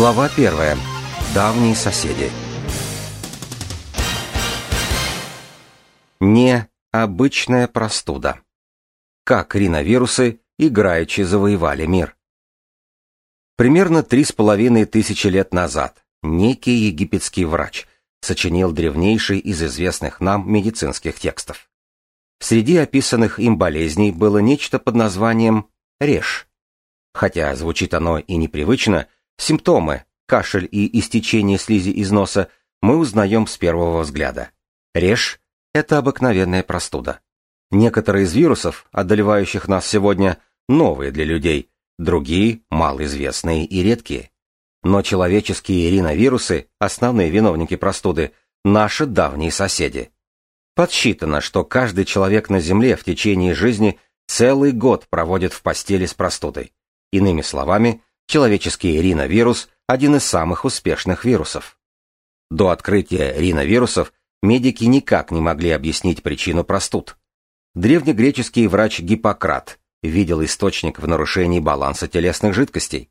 Глава первая. Давние соседи. Необычная простуда. Как риновирусы играючи завоевали мир. Примерно три с половиной тысячи лет назад некий египетский врач сочинил древнейший из известных нам медицинских текстов. Среди описанных им болезней было нечто под названием «режь». Хотя звучит оно и непривычно, симптомы, кашель и истечение слизи из носа мы узнаем с первого взгляда. Режь – это обыкновенная простуда. Некоторые из вирусов, одолевающих нас сегодня, новые для людей, другие – малоизвестные и редкие. Но человеческие риновирусы, основные виновники простуды, наши давние соседи. Подсчитано, что каждый человек на Земле в течение жизни целый год проводит в постели с простудой. Иными словами, человеческий риновирус – один из самых успешных вирусов. До открытия риновирусов медики никак не могли объяснить причину простуд. Древнегреческий врач Гиппократ видел источник в нарушении баланса телесных жидкостей.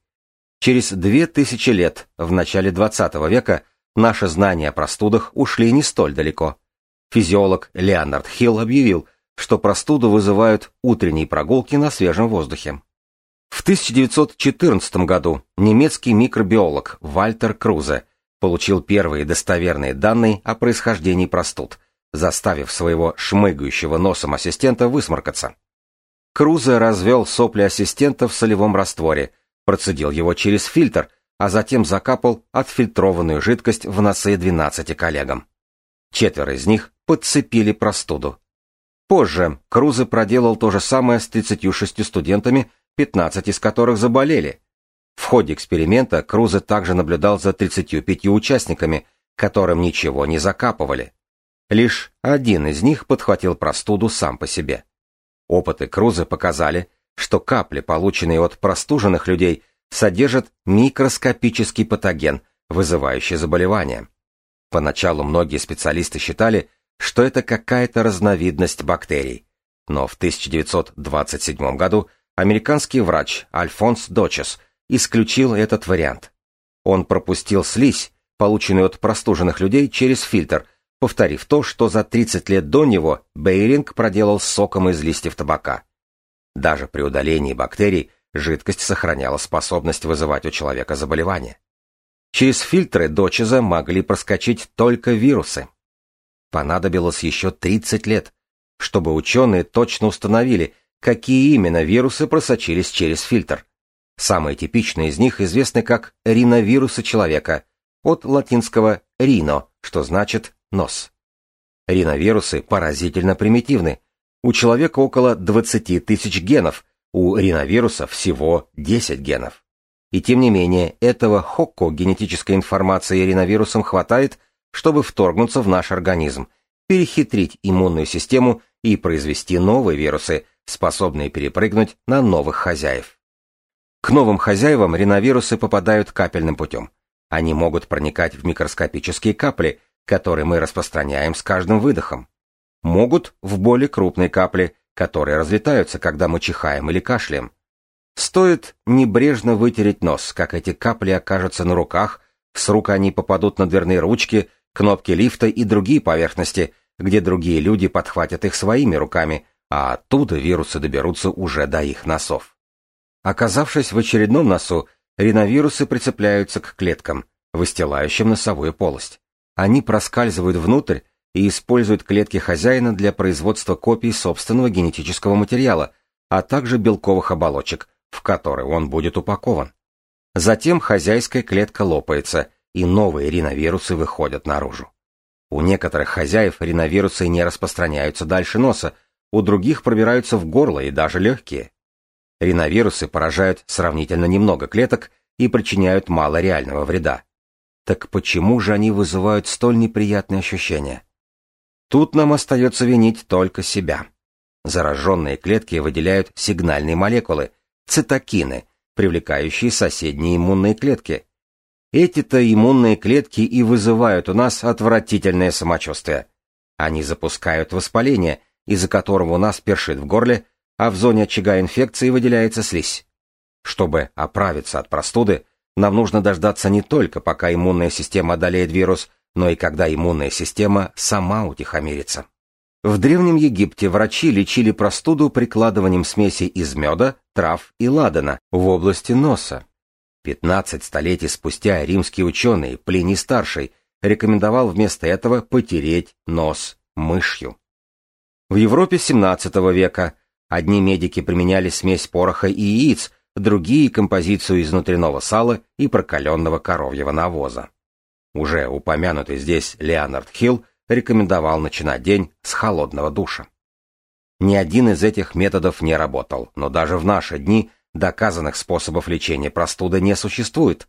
Через две тысячи лет, в начале XX века, наши знания о простудах ушли не столь далеко. Физиолог Леонард Хилл объявил, что простуду вызывают утренние прогулки на свежем воздухе. В 1914 году немецкий микробиолог Вальтер Крузе получил первые достоверные данные о происхождении простуд, заставив своего шмыгающего носом ассистента высморкаться. Крузе развел сопли ассистента в солевом растворе, процедил его через фильтр, а затем закапал отфильтрованную жидкость в носы 12 коллегам. Четверо из них подцепили простуду. Позже Крузе проделал то же самое с 36 студентами, 15 из которых заболели. В ходе эксперимента Крузе также наблюдал за 35 участниками, которым ничего не закапывали. Лишь один из них подхватил простуду сам по себе. Опыты Круза показали, что капли, полученные от простуженных людей, содержат микроскопический патоген, вызывающий заболевание. Поначалу многие специалисты считали, что это какая-то разновидность бактерий. Но в 1927 году американский врач Альфонс Дочес исключил этот вариант. Он пропустил слизь, полученную от простуженных людей, через фильтр, повторив то, что за 30 лет до него Бейринг проделал с соком из листьев табака. Даже при удалении бактерий жидкость сохраняла способность вызывать у человека заболевание. Через фильтры Дочеза могли проскочить только вирусы. Понадобилось еще 30 лет, чтобы ученые точно установили, какие именно вирусы просочились через фильтр. Самые типичные из них известны как риновирусы человека, от латинского «рино», что значит «нос». Риновирусы поразительно примитивны. У человека около 20 тысяч генов, у риновируса всего 10 генов. И тем не менее, этого хокко генетической информации риновирусам хватает, чтобы вторгнуться в наш организм, перехитрить иммунную систему и произвести новые вирусы, способные перепрыгнуть на новых хозяев. К новым хозяевам риновирусы попадают капельным путем. Они могут проникать в микроскопические капли, которые мы распространяем с каждым выдохом. Могут в более крупные капли, которые разлетаются, когда мы чихаем или кашляем. Стоит небрежно вытереть нос, как эти капли окажутся на руках, с рук они попадут на дверные ручки, кнопки лифта и другие поверхности, где другие люди подхватят их своими руками, а оттуда вирусы доберутся уже до их носов. Оказавшись в очередном носу, риновирусы прицепляются к клеткам, выстилающим носовую полость. Они проскальзывают внутрь и используют клетки хозяина для производства копий собственного генетического материала, а также белковых оболочек, в который он будет упакован. Затем хозяйская клетка лопается, и новые риновирусы выходят наружу. У некоторых хозяев риновирусы не распространяются дальше носа, у других пробираются в горло и даже легкие. Риновирусы поражают сравнительно немного клеток и причиняют мало реального вреда. Так почему же они вызывают столь неприятные ощущения? Тут нам остается винить только себя. Зараженные клетки выделяют сигнальные молекулы, цитокины, привлекающие соседние иммунные клетки. Эти-то иммунные клетки и вызывают у нас отвратительное самочувствие. Они запускают воспаление, из-за которого у нас першит в горле, а в зоне очага инфекции выделяется слизь. Чтобы оправиться от простуды, Нам нужно дождаться не только, пока иммунная система одолеет вирус, но и когда иммунная система сама утихомирится. В Древнем Египте врачи лечили простуду прикладыванием смеси из меда, трав и ладана в области носа. 15 столетий спустя римский ученый Плиний Старший рекомендовал вместо этого потереть нос мышью. В Европе XVII века одни медики применяли смесь пороха и яиц, другие – композицию из внутреннего сала и прокаленного коровьего навоза. Уже упомянутый здесь Леонард Хилл рекомендовал начинать день с холодного душа. Ни один из этих методов не работал, но даже в наши дни доказанных способов лечения простуды не существует.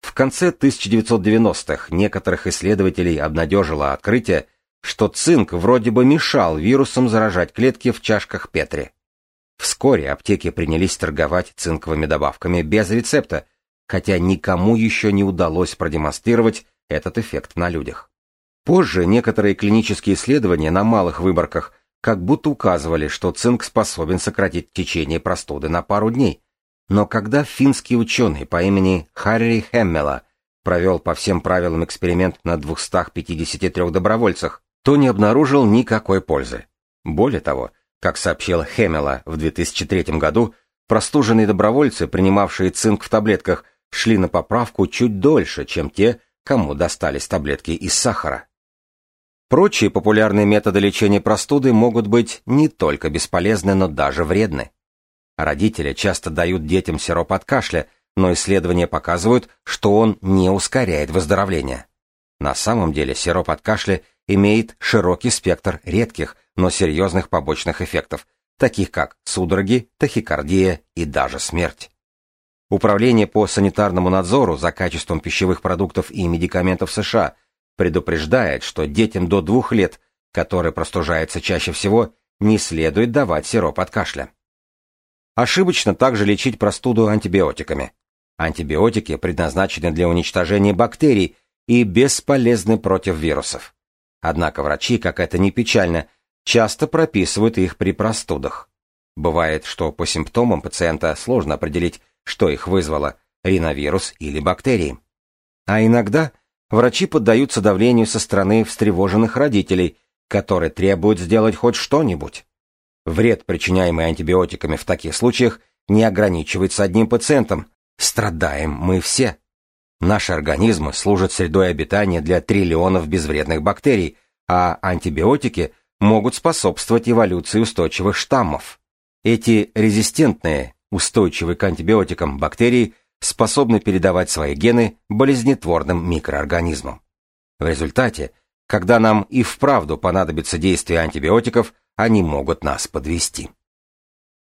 В конце 1990-х некоторых исследователей обнадежило открытие, что цинк вроде бы мешал вирусам заражать клетки в чашках Петри. Вскоре аптеки принялись торговать цинковыми добавками без рецепта, хотя никому еще не удалось продемонстрировать этот эффект на людях. Позже некоторые клинические исследования на малых выборках как будто указывали, что цинк способен сократить течение простуды на пару дней. Но когда финский ученый по имени Харри Хеммела провел по всем правилам эксперимент на 253 добровольцах, то не обнаружил никакой пользы. Более того, как сообщил Хеммела в 2003 году, простуженные добровольцы, принимавшие цинк в таблетках, шли на поправку чуть дольше, чем те, кому достались таблетки из сахара. Прочие популярные методы лечения простуды могут быть не только бесполезны, но даже вредны. Родители часто дают детям сироп от кашля, но исследования показывают, что он не ускоряет выздоровление. На самом деле сироп от кашля имеет широкий спектр редких, но серьезных побочных эффектов, таких как судороги, тахикардия и даже смерть. Управление по санитарному надзору за качеством пищевых продуктов и медикаментов США предупреждает, что детям до двух лет, которые простужаются чаще всего, не следует давать сироп от кашля. Ошибочно также лечить простуду антибиотиками. Антибиотики предназначены для уничтожения бактерий и бесполезны против вирусов. Однако врачи, как это ни печально, часто прописывают их при простудах. Бывает, что по симптомам пациента сложно определить, что их вызвало – риновирус или бактерии. А иногда – врачи поддаются давлению со стороны встревоженных родителей, которые требуют сделать хоть что-нибудь. Вред, причиняемый антибиотиками в таких случаях, не ограничивается одним пациентом. Страдаем мы все. Наши организмы служат средой обитания для триллионов безвредных бактерий, а антибиотики могут способствовать эволюции устойчивых штаммов. Эти резистентные, устойчивые к антибиотикам бактерии – способны передавать свои гены болезнетворным микроорганизмам. В результате, когда нам и вправду понадобится действие антибиотиков, они могут нас подвести.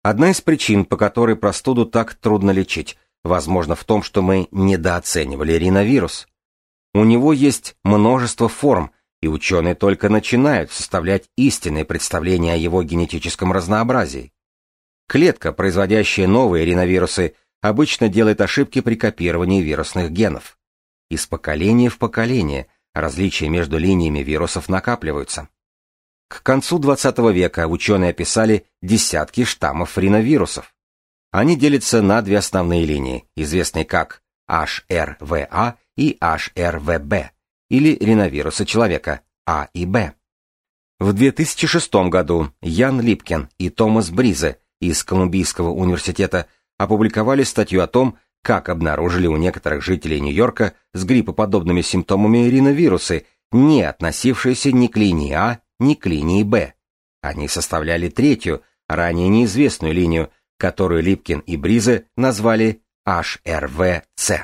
Одна из причин, по которой простуду так трудно лечить, возможно в том, что мы недооценивали риновирус. У него есть множество форм, и ученые только начинают составлять истинные представления о его генетическом разнообразии. Клетка, производящая новые риновирусы, обычно делает ошибки при копировании вирусных генов. Из поколения в поколение различия между линиями вирусов накапливаются. К концу XX века ученые описали десятки штаммов риновирусов. Они делятся на две основные линии, известные как HRVA и HRVB, или риновирусы человека А и Б. В 2006 году Ян Липкин и Томас Бризе из Колумбийского университета опубликовали статью о том, как обнаружили у некоторых жителей Нью-Йорка с гриппоподобными симптомами риновирусы, не относившиеся ни к линии А, ни к линии Б. Они составляли третью, ранее неизвестную линию, которую Липкин и Бризе назвали HRVC.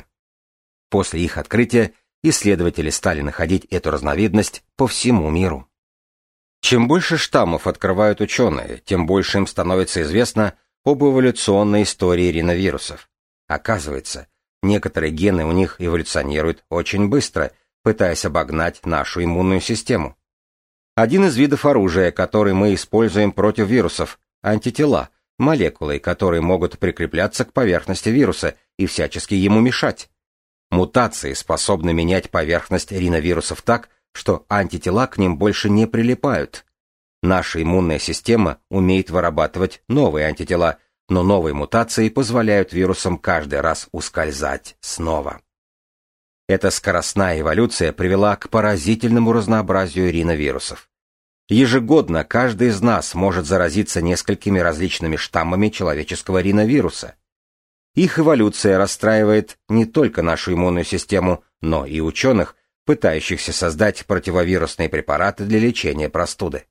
После их открытия исследователи стали находить эту разновидность по всему миру. Чем больше штаммов открывают ученые, тем больше им становится известно, об эволюционной истории риновирусов. Оказывается, некоторые гены у них эволюционируют очень быстро, пытаясь обогнать нашу иммунную систему. Один из видов оружия, который мы используем против вирусов – антитела, молекулы, которые могут прикрепляться к поверхности вируса и всячески ему мешать. Мутации способны менять поверхность риновирусов так, что антитела к ним больше не прилипают. Наша иммунная система умеет вырабатывать новые антитела, но новые мутации позволяют вирусам каждый раз ускользать снова. Эта скоростная эволюция привела к поразительному разнообразию риновирусов. Ежегодно каждый из нас может заразиться несколькими различными штаммами человеческого риновируса. Их эволюция расстраивает не только нашу иммунную систему, но и ученых, пытающихся создать противовирусные препараты для лечения простуды.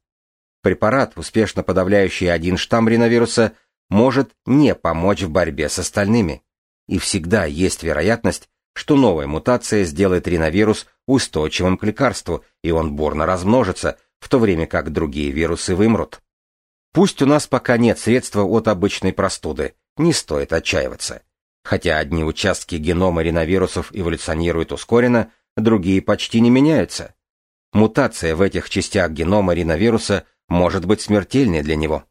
Препарат, успешно подавляющий один штамм риновируса, может не помочь в борьбе с остальными. И всегда есть вероятность, что новая мутация сделает риновирус устойчивым к лекарству, и он бурно размножится, в то время как другие вирусы вымрут. Пусть у нас пока нет средства от обычной простуды, не стоит отчаиваться. Хотя одни участки генома риновирусов эволюционируют ускоренно, другие почти не меняются. Мутация в этих частях генома риновируса может быть смертельной для него.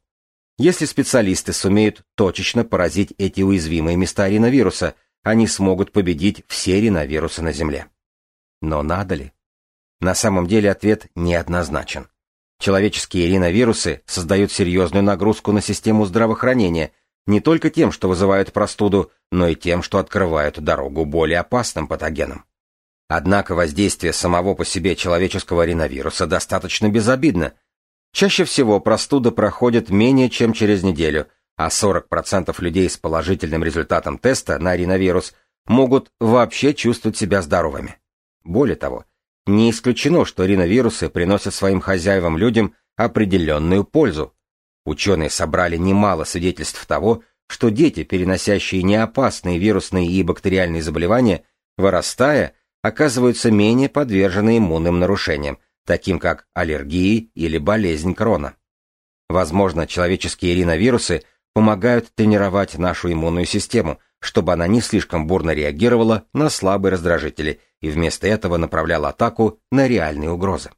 Если специалисты сумеют точечно поразить эти уязвимые места риновируса, они смогут победить все риновирусы на Земле. Но надо ли? На самом деле ответ неоднозначен. Человеческие риновирусы создают серьезную нагрузку на систему здравоохранения не только тем, что вызывают простуду, но и тем, что открывают дорогу более опасным патогенам. Однако воздействие самого по себе человеческого риновируса достаточно безобидно. Чаще всего простуда проходит менее чем через неделю, а 40% людей с положительным результатом теста на риновирус могут вообще чувствовать себя здоровыми. Более того, не исключено, что риновирусы приносят своим хозяевам-людям определенную пользу. Ученые собрали немало свидетельств того, что дети, переносящие неопасные вирусные и бактериальные заболевания, вырастая, оказываются менее подвержены иммунным нарушениям, таким как аллергии или болезнь крона. Возможно, человеческие риновирусы помогают тренировать нашу иммунную систему, чтобы она не слишком бурно реагировала на слабые раздражители и вместо этого направляла атаку на реальные угрозы.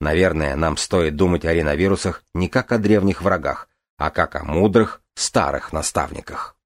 Наверное, нам стоит думать о риновирусах не как о древних врагах, а как о мудрых, старых наставниках.